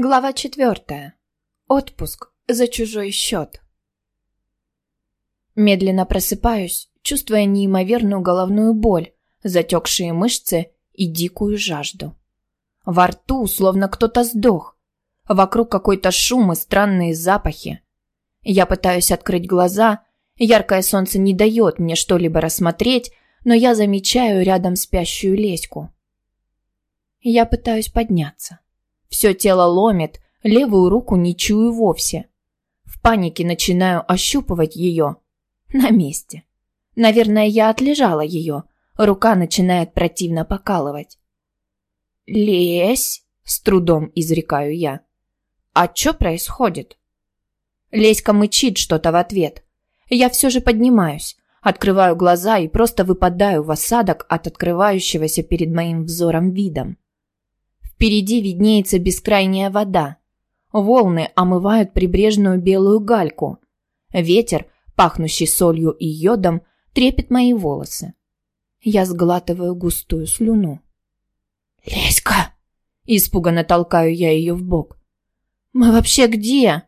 Глава четвертая. Отпуск за чужой счет. Медленно просыпаюсь, чувствуя неимоверную головную боль, затекшие мышцы и дикую жажду. Во рту словно кто-то сдох. Вокруг какой-то шум и странные запахи. Я пытаюсь открыть глаза, яркое солнце не дает мне что-либо рассмотреть, но я замечаю рядом спящую леську. Я пытаюсь подняться. Все тело ломит, левую руку не чую вовсе. В панике начинаю ощупывать ее. На месте. Наверное, я отлежала ее. Рука начинает противно покалывать. «Лесь!» — с трудом изрекаю я. «А что происходит?» Леська мычит что-то в ответ. Я все же поднимаюсь, открываю глаза и просто выпадаю в осадок от открывающегося перед моим взором видом. Впереди виднеется бескрайняя вода. Волны омывают прибрежную белую гальку. Ветер, пахнущий солью и йодом, трепет мои волосы. Я сглатываю густую слюну. «Леська!» Испуганно толкаю я ее в бок. «Мы вообще где?»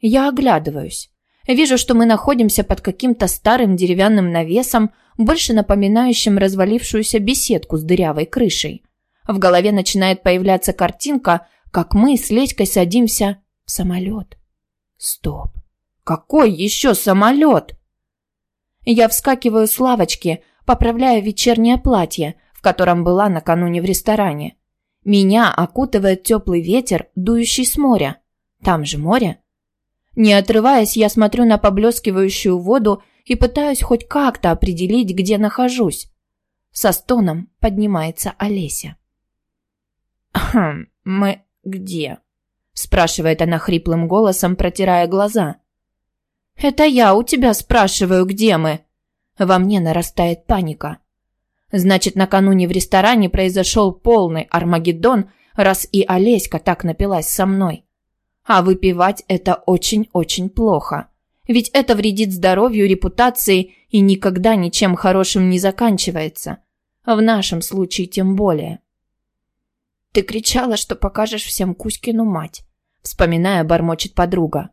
Я оглядываюсь. Вижу, что мы находимся под каким-то старым деревянным навесом, больше напоминающим развалившуюся беседку с дырявой крышей. В голове начинает появляться картинка, как мы с Ледькой садимся в самолет. Стоп. Какой еще самолет? Я вскакиваю с лавочки, поправляя вечернее платье, в котором была накануне в ресторане. Меня окутывает теплый ветер, дующий с моря. Там же море. Не отрываясь, я смотрю на поблескивающую воду и пытаюсь хоть как-то определить, где нахожусь. Со стоном поднимается Олеся. «Хм, мы где?» – спрашивает она хриплым голосом, протирая глаза. «Это я у тебя спрашиваю, где мы?» Во мне нарастает паника. Значит, накануне в ресторане произошел полный Армагеддон, раз и Олеська так напилась со мной. А выпивать это очень-очень плохо. Ведь это вредит здоровью, репутации и никогда ничем хорошим не заканчивается. В нашем случае тем более. Ты кричала, что покажешь всем Кузькину мать. Вспоминая, бормочет подруга.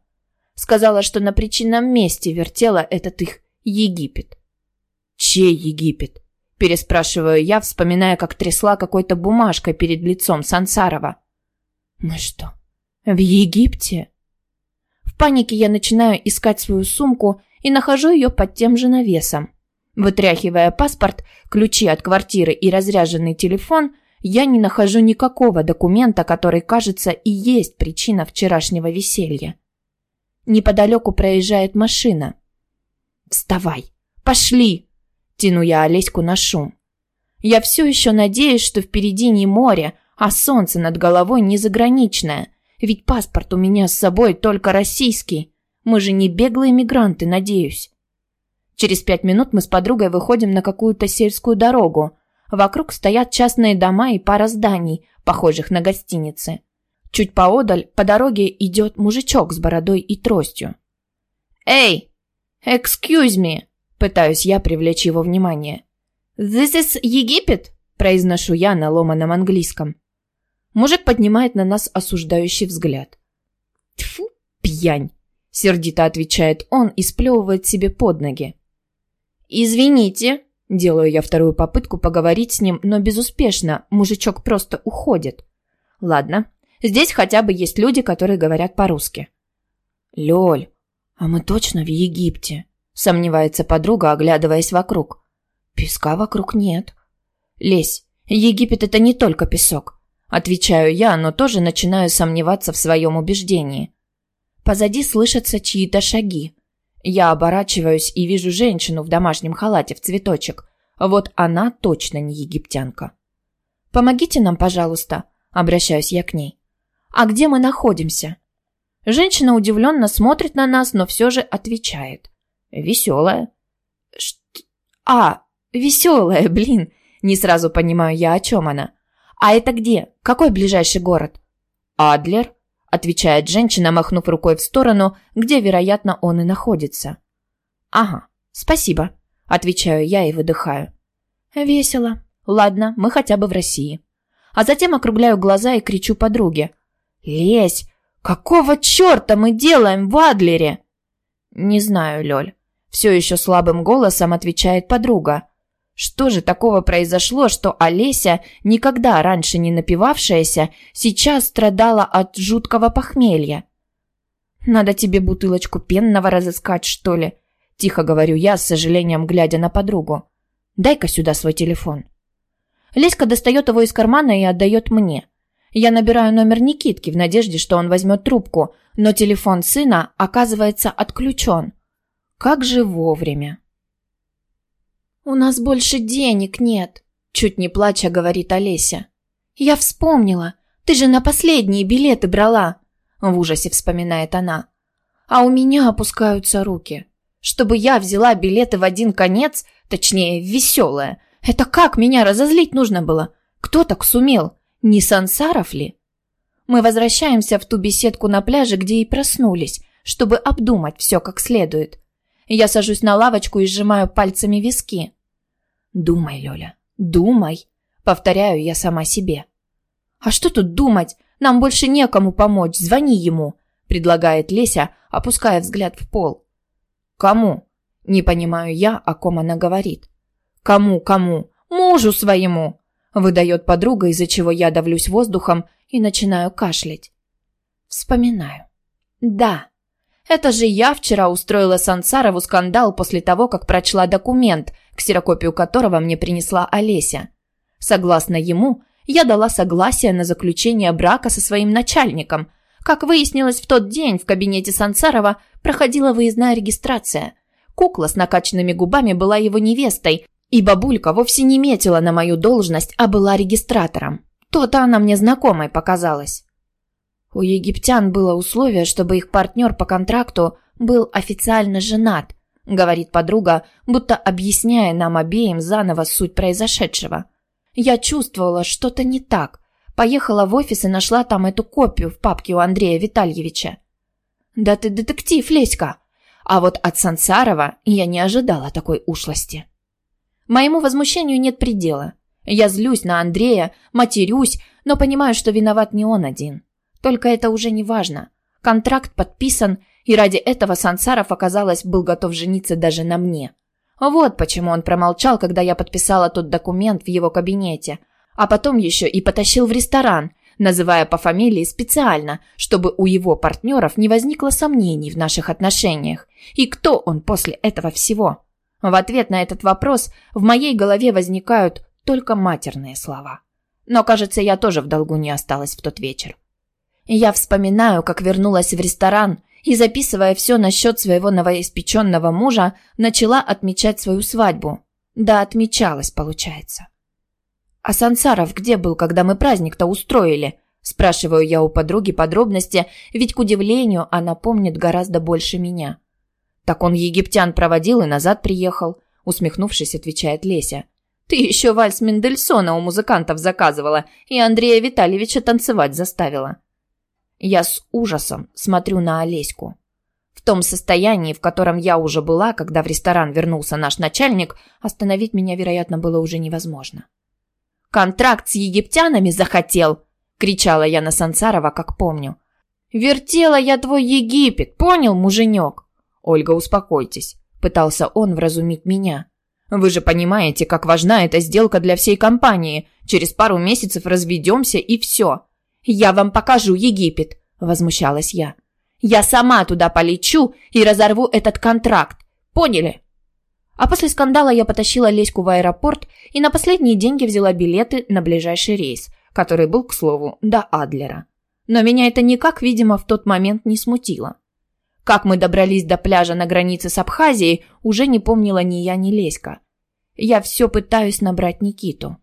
Сказала, что на причинном месте вертела этот их Египет. Чей Египет? Переспрашиваю я, вспоминая, как трясла какой-то бумажкой перед лицом Сансарова. Мы что, в Египте? В панике я начинаю искать свою сумку и нахожу ее под тем же навесом. Вытряхивая паспорт, ключи от квартиры и разряженный телефон – я не нахожу никакого документа, который, кажется, и есть причина вчерашнего веселья. Неподалеку проезжает машина. «Вставай! Пошли!» – тяну я Олеську на шум. Я все еще надеюсь, что впереди не море, а солнце над головой не заграничное, ведь паспорт у меня с собой только российский. Мы же не беглые мигранты, надеюсь. Через пять минут мы с подругой выходим на какую-то сельскую дорогу, Вокруг стоят частные дома и пара зданий, похожих на гостиницы. Чуть поодаль по дороге идет мужичок с бородой и тростью. «Эй! Excuse me!» Пытаюсь я привлечь его внимание. «This is Египет?» Произношу я на ломаном английском. Мужик поднимает на нас осуждающий взгляд. «Тьфу, пьянь!» Сердито отвечает он и сплевывает себе под ноги. «Извините!» Делаю я вторую попытку поговорить с ним, но безуспешно. Мужичок просто уходит. Ладно, здесь хотя бы есть люди, которые говорят по-русски. Лёль, а мы точно в Египте? Сомневается подруга, оглядываясь вокруг. Песка вокруг нет. Лесь, Египет это не только песок. Отвечаю я, но тоже начинаю сомневаться в своем убеждении. Позади слышатся чьи-то шаги. Я оборачиваюсь и вижу женщину в домашнем халате в цветочек. Вот она точно не египтянка. «Помогите нам, пожалуйста», — обращаюсь я к ней. «А где мы находимся?» Женщина удивленно смотрит на нас, но все же отвечает. «Веселая». Ш... «А, веселая, блин!» Не сразу понимаю я, о чем она. «А это где? Какой ближайший город?» «Адлер», отвечает женщина, махнув рукой в сторону, где, вероятно, он и находится. Ага, спасибо, отвечаю я и выдыхаю. Весело. Ладно, мы хотя бы в России. А затем округляю глаза и кричу подруге. Лесь, какого черта мы делаем в Адлере? Не знаю, Лёль. Все еще слабым голосом отвечает подруга. Что же такого произошло, что Олеся, никогда раньше не напивавшаяся, сейчас страдала от жуткого похмелья? «Надо тебе бутылочку пенного разыскать, что ли?» Тихо говорю я, с сожалением глядя на подругу. «Дай-ка сюда свой телефон». Леська достает его из кармана и отдает мне. Я набираю номер Никитки в надежде, что он возьмет трубку, но телефон сына оказывается отключен. Как же вовремя. «У нас больше денег нет», – чуть не плача говорит Олеся. «Я вспомнила. Ты же на последние билеты брала», – в ужасе вспоминает она. «А у меня опускаются руки. Чтобы я взяла билеты в один конец, точнее, веселое, это как меня разозлить нужно было? Кто так сумел? Не Сансаров ли? Мы возвращаемся в ту беседку на пляже, где и проснулись, чтобы обдумать все как следует. Я сажусь на лавочку и сжимаю пальцами виски. «Думай, Лёля, думай», — повторяю я сама себе. «А что тут думать? Нам больше некому помочь, звони ему», — предлагает Леся, опуская взгляд в пол. «Кому?» — не понимаю я, о ком она говорит. «Кому, кому? Мужу своему!» Выдает подруга, из-за чего я давлюсь воздухом и начинаю кашлять. Вспоминаю. Да, это же я вчера устроила Сансарову скандал после того, как прочла документ, ксерокопию которого мне принесла Олеся. Согласно ему, я дала согласие на заключение брака со своим начальником. Как выяснилось в тот день, в кабинете Сансарова проходила выездная регистрация. Кукла с накачанными губами была его невестой, и бабулька вовсе не метила на мою должность, а была регистратором. То-то она мне знакомой показалась. У египтян было условие, чтобы их партнер по контракту был официально женат, говорит подруга, будто объясняя нам обеим заново суть произошедшего. Я чувствовала что-то не так. Поехала в офис и нашла там эту копию в папке у Андрея Витальевича. Да ты детектив, Леська. А вот от Сансарова я не ожидала такой ушлости. Моему возмущению нет предела. Я злюсь на Андрея, матерюсь, но понимаю, что виноват не он один. Только это уже не важно. Контракт подписан, и ради этого Сансаров, оказалось, был готов жениться даже на мне. Вот почему он промолчал, когда я подписала тот документ в его кабинете. А потом еще и потащил в ресторан, называя по фамилии специально, чтобы у его партнеров не возникло сомнений в наших отношениях. И кто он после этого всего? В ответ на этот вопрос в моей голове возникают только матерные слова. Но, кажется, я тоже в долгу не осталась в тот вечер. Я вспоминаю, как вернулась в ресторан и, записывая все насчет своего новоиспеченного мужа, начала отмечать свою свадьбу. Да, отмечалась, получается. «А Сансаров где был, когда мы праздник-то устроили?» Спрашиваю я у подруги подробности, ведь, к удивлению, она помнит гораздо больше меня. «Так он египтян проводил и назад приехал», усмехнувшись, отвечает Леся. «Ты еще вальс Мендельсона у музыкантов заказывала и Андрея Витальевича танцевать заставила». Я с ужасом смотрю на Олеську. В том состоянии, в котором я уже была, когда в ресторан вернулся наш начальник, остановить меня, вероятно, было уже невозможно. «Контракт с египтянами захотел!» – кричала я на Сансарова, как помню. «Вертела я твой Египет, понял, муженек?» «Ольга, успокойтесь», – пытался он вразумить меня. «Вы же понимаете, как важна эта сделка для всей компании. Через пару месяцев разведемся и все. «Я вам покажу Египет», – возмущалась я. «Я сама туда полечу и разорву этот контракт. Поняли?» А после скандала я потащила Леську в аэропорт и на последние деньги взяла билеты на ближайший рейс, который был, к слову, до Адлера. Но меня это никак, видимо, в тот момент не смутило. Как мы добрались до пляжа на границе с Абхазией, уже не помнила ни я, ни Леська. Я все пытаюсь набрать Никиту.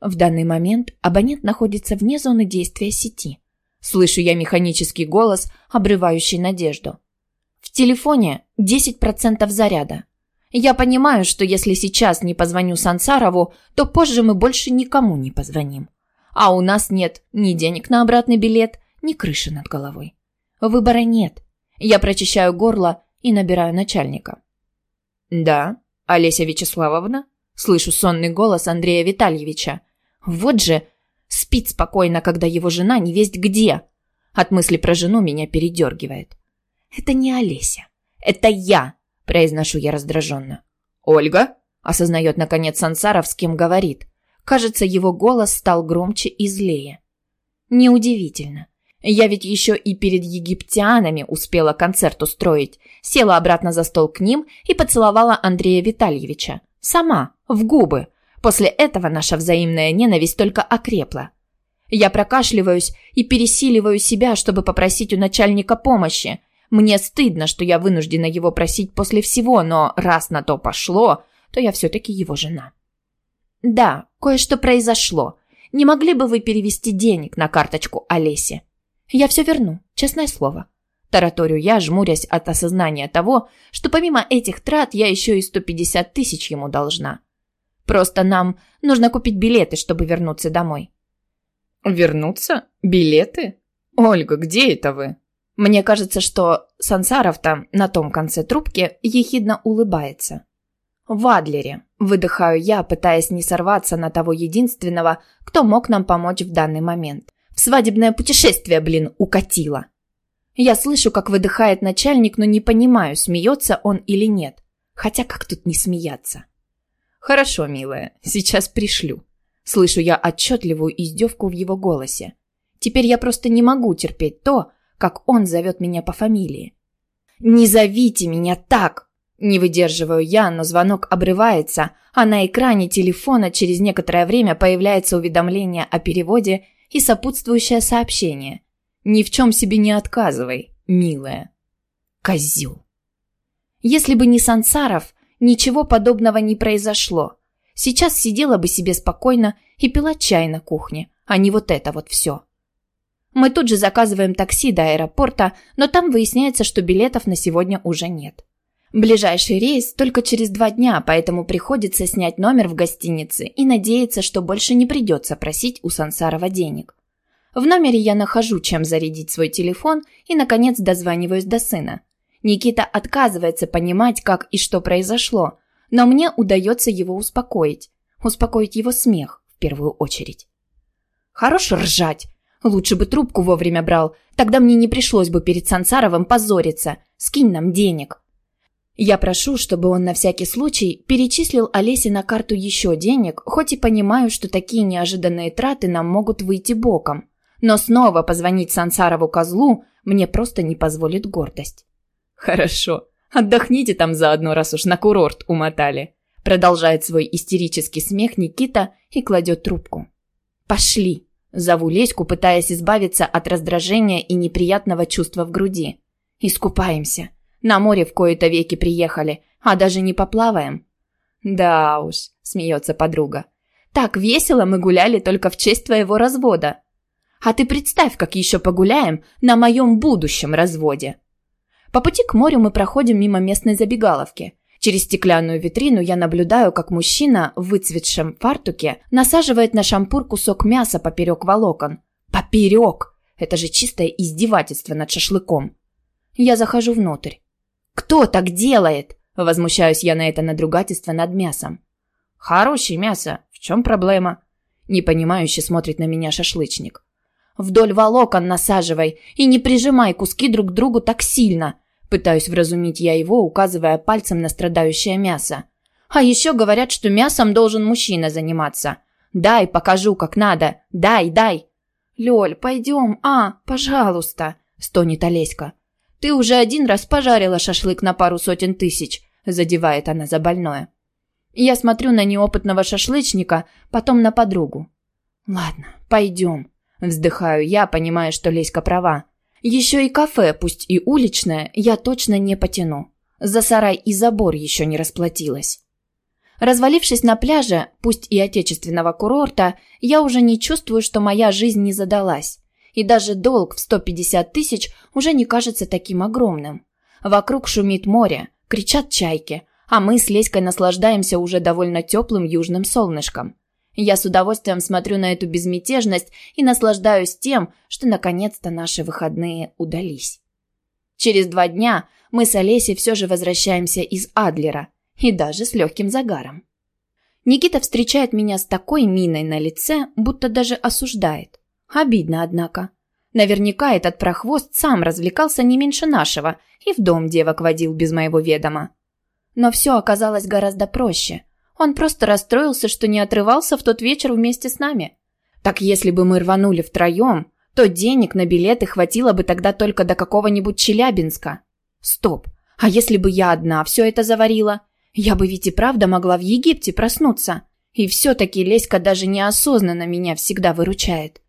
В данный момент абонент находится вне зоны действия сети. Слышу я механический голос, обрывающий надежду. В телефоне 10% заряда. Я понимаю, что если сейчас не позвоню Сансарову, то позже мы больше никому не позвоним. А у нас нет ни денег на обратный билет, ни крыши над головой. Выбора нет. Я прочищаю горло и набираю начальника. «Да, Олеся Вячеславовна?» Слышу сонный голос Андрея Витальевича. Вот же спит спокойно, когда его жена не весть где. От мысли про жену меня передергивает. «Это не Олеся. Это я!» – произношу я раздраженно. «Ольга?» – осознает, наконец, Сансаров, с кем говорит. Кажется, его голос стал громче и злее. Неудивительно. Я ведь еще и перед египтянами успела концерт устроить. Села обратно за стол к ним и поцеловала Андрея Витальевича. Сама, в губы. После этого наша взаимная ненависть только окрепла. Я прокашливаюсь и пересиливаю себя, чтобы попросить у начальника помощи. Мне стыдно, что я вынуждена его просить после всего, но раз на то пошло, то я все-таки его жена. Да, кое-что произошло. Не могли бы вы перевести денег на карточку Олесе? Я все верну, честное слово. Тараторю я, жмурясь от осознания того, что помимо этих трат я еще и 150 тысяч ему должна. Просто нам нужно купить билеты, чтобы вернуться домой. Вернуться? Билеты? Ольга, где это вы? Мне кажется, что Сансаров там, на том конце трубки, ехидно улыбается. В Адлере. Выдыхаю я, пытаясь не сорваться на того единственного, кто мог нам помочь в данный момент. В свадебное путешествие, блин, укатило. Я слышу, как выдыхает начальник, но не понимаю, смеется он или нет. Хотя как тут не смеяться? Хорошо, милая, сейчас пришлю. Слышу я отчетливую издевку в его голосе. Теперь я просто не могу терпеть то, как он зовет меня по фамилии. «Не зовите меня так!» Не выдерживаю я, но звонок обрывается, а на экране телефона через некоторое время появляется уведомление о переводе и сопутствующее сообщение. «Ни в чем себе не отказывай, милая». Козел. Если бы не Сансаров, ничего подобного не произошло. Сейчас сидела бы себе спокойно и пила чай на кухне, а не вот это вот все. Мы тут же заказываем такси до аэропорта, но там выясняется, что билетов на сегодня уже нет. Ближайший рейс только через два дня, поэтому приходится снять номер в гостинице и надеяться, что больше не придется просить у Сансарова денег. В номере я нахожу, чем зарядить свой телефон и, наконец, дозваниваюсь до сына. Никита отказывается понимать, как и что произошло, но мне удается его успокоить. Успокоить его смех, в первую очередь. Хорош ржать. Лучше бы трубку вовремя брал, тогда мне не пришлось бы перед Сансаровым позориться. Скинь нам денег. Я прошу, чтобы он на всякий случай перечислил Олесе на карту еще денег, хоть и понимаю, что такие неожиданные траты нам могут выйти боком. Но снова позвонить Сансарову козлу мне просто не позволит гордость. «Хорошо. Отдохните там заодно, раз уж на курорт умотали», продолжает свой истерический смех Никита и кладет трубку. «Пошли!» Зову Леську, пытаясь избавиться от раздражения и неприятного чувства в груди. «Искупаемся. На море в кои-то веки приехали, а даже не поплаваем». «Да уж», — смеется подруга. «Так весело мы гуляли только в честь твоего развода. А ты представь, как еще погуляем на моем будущем разводе». По пути к морю мы проходим мимо местной забегаловки. Через стеклянную витрину я наблюдаю, как мужчина в выцветшем фартуке насаживает на шампур кусок мяса поперек волокон. Поперек! Это же чистое издевательство над шашлыком. Я захожу внутрь. «Кто так делает?» Возмущаюсь я на это надругательство над мясом. «Хорошее мясо. В чем проблема?» Непонимающе смотрит на меня шашлычник. «Вдоль волокон насаживай и не прижимай куски друг к другу так сильно!» Пытаюсь вразумить я его, указывая пальцем на страдающее мясо. «А еще говорят, что мясом должен мужчина заниматься. Дай, покажу, как надо. Дай, дай!» «Лёль, пойдем, а, пожалуйста!» – стонет Олеська. Ты уже один раз пожарила шашлык на пару сотен тысяч», – задевает она за больное. Я смотрю на неопытного шашлычника, потом на подругу. «Ладно, пойдем», – вздыхаю я, понимая, что Леська права. «Еще и кафе, пусть и уличное, я точно не потяну. За сарай и забор еще не расплатилась». Развалившись на пляже, пусть и отечественного курорта, я уже не чувствую, что моя жизнь не задалась и даже долг в 150 тысяч уже не кажется таким огромным. Вокруг шумит море, кричат чайки, а мы с Леськой наслаждаемся уже довольно теплым южным солнышком. Я с удовольствием смотрю на эту безмятежность и наслаждаюсь тем, что наконец-то наши выходные удались. Через два дня мы с Олесей все же возвращаемся из Адлера, и даже с легким загаром. Никита встречает меня с такой миной на лице, будто даже осуждает. Обидно, однако. Наверняка этот прохвост сам развлекался не меньше нашего и в дом девок водил без моего ведома. Но все оказалось гораздо проще. Он просто расстроился, что не отрывался в тот вечер вместе с нами. Так если бы мы рванули втроем, то денег на билеты хватило бы тогда только до какого-нибудь Челябинска. Стоп, а если бы я одна все это заварила? Я бы ведь и правда могла в Египте проснуться. И все-таки Леська даже неосознанно меня всегда выручает.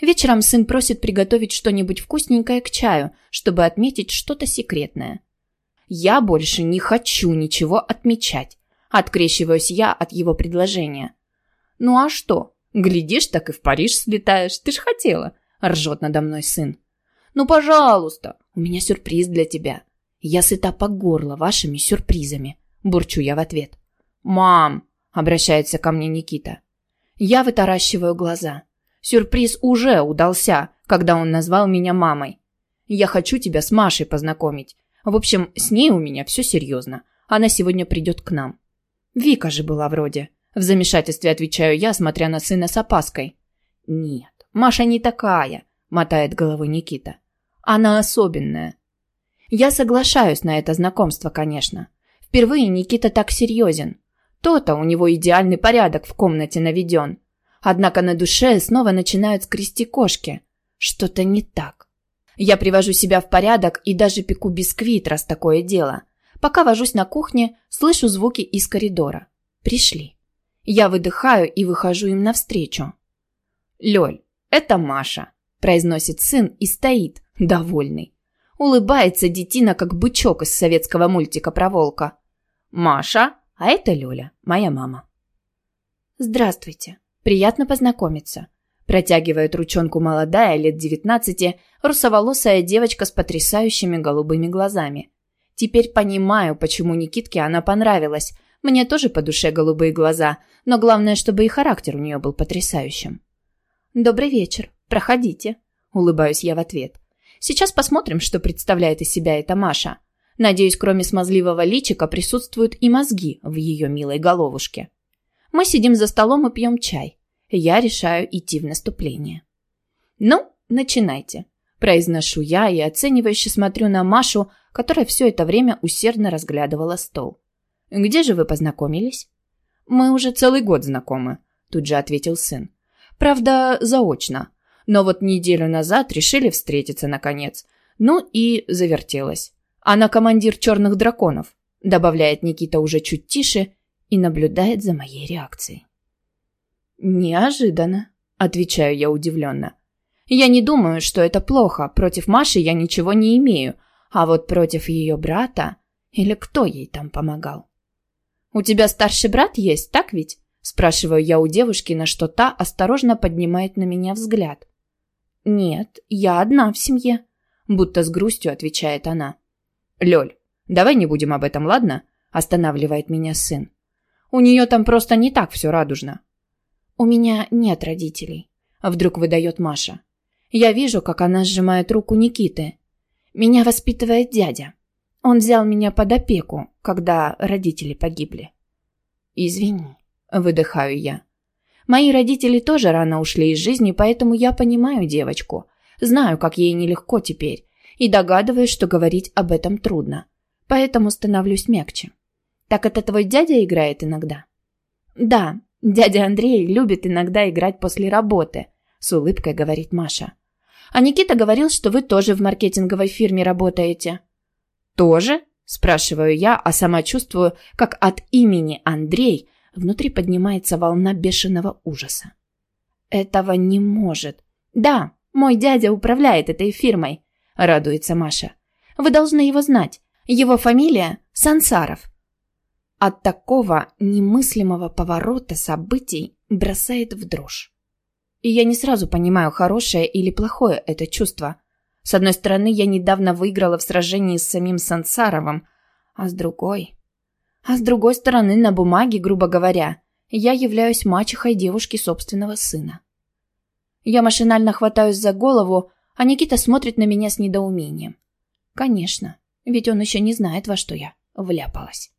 Вечером сын просит приготовить что-нибудь вкусненькое к чаю, чтобы отметить что-то секретное. Я больше не хочу ничего отмечать. Открещиваюсь я от его предложения. Ну а что? Глядишь, так и в Париж слетаешь. Ты ж хотела. Ржет надо мной сын. Ну, пожалуйста, у меня сюрприз для тебя. Я сыта по горло вашими сюрпризами. Бурчу я в ответ. Мам, обращается ко мне Никита. Я вытаращиваю глаза. Сюрприз уже удался, когда он назвал меня мамой. Я хочу тебя с Машей познакомить. В общем, с ней у меня все серьезно. Она сегодня придет к нам. Вика же была вроде. В замешательстве отвечаю я, смотря на сына с опаской. Нет, Маша не такая, мотает головой Никита. Она особенная. Я соглашаюсь на это знакомство, конечно. Впервые Никита так серьезен. То-то у него идеальный порядок в комнате наведен. Однако на душе снова начинают скрести кошки. Что-то не так. Я привожу себя в порядок и даже пеку бисквит, раз такое дело. Пока вожусь на кухне, слышу звуки из коридора. Пришли. Я выдыхаю и выхожу им навстречу. «Лёль, это Маша», – произносит сын и стоит, довольный. Улыбается детина, как бычок из советского мультика про волка. «Маша, а это Лёля, моя мама». «Здравствуйте», Приятно познакомиться. Протягивает ручонку молодая, лет девятнадцати, русоволосая девочка с потрясающими голубыми глазами. Теперь понимаю, почему Никитке она понравилась. Мне тоже по душе голубые глаза, но главное, чтобы и характер у нее был потрясающим. «Добрый вечер. Проходите», — улыбаюсь я в ответ. «Сейчас посмотрим, что представляет из себя эта Маша. Надеюсь, кроме смазливого личика присутствуют и мозги в ее милой головушке». Мы сидим за столом и пьем чай я решаю идти в наступление. «Ну, начинайте», – произношу я и оценивающе смотрю на Машу, которая все это время усердно разглядывала стол. «Где же вы познакомились?» «Мы уже целый год знакомы», – тут же ответил сын. «Правда, заочно. Но вот неделю назад решили встретиться наконец. Ну и завертелось. Она командир черных драконов», – добавляет Никита уже чуть тише и наблюдает за моей реакцией. «Неожиданно», — отвечаю я удивленно. «Я не думаю, что это плохо. Против Маши я ничего не имею. А вот против ее брата... Или кто ей там помогал?» «У тебя старший брат есть, так ведь?» Спрашиваю я у девушки, на что та осторожно поднимает на меня взгляд. «Нет, я одна в семье», — будто с грустью отвечает она. «Лёль, давай не будем об этом, ладно?» — останавливает меня сын. «У нее там просто не так все радужно. «У меня нет родителей», — вдруг выдает Маша. Я вижу, как она сжимает руку Никиты. Меня воспитывает дядя. Он взял меня под опеку, когда родители погибли. «Извини», — выдыхаю я. Мои родители тоже рано ушли из жизни, поэтому я понимаю девочку. Знаю, как ей нелегко теперь, и догадываюсь, что говорить об этом трудно. Поэтому становлюсь мягче. «Так это твой дядя играет иногда?» «Да, Дядя Андрей любит иногда играть после работы, с улыбкой говорит Маша. А Никита говорил, что вы тоже в маркетинговой фирме работаете. Тоже? спрашиваю я, а сама чувствую, как от имени Андрей внутри поднимается волна бешеного ужаса. Этого не может. Да, мой дядя управляет этой фирмой, радуется Маша. Вы должны его знать. Его фамилия Сансаров. От такого немыслимого поворота событий бросает в дрожь. И я не сразу понимаю, хорошее или плохое это чувство. С одной стороны, я недавно выиграла в сражении с самим Сансаровым, а с другой... А с другой стороны, на бумаге, грубо говоря, я являюсь мачехой девушки собственного сына. Я машинально хватаюсь за голову, а Никита смотрит на меня с недоумением. Конечно, ведь он еще не знает, во что я вляпалась.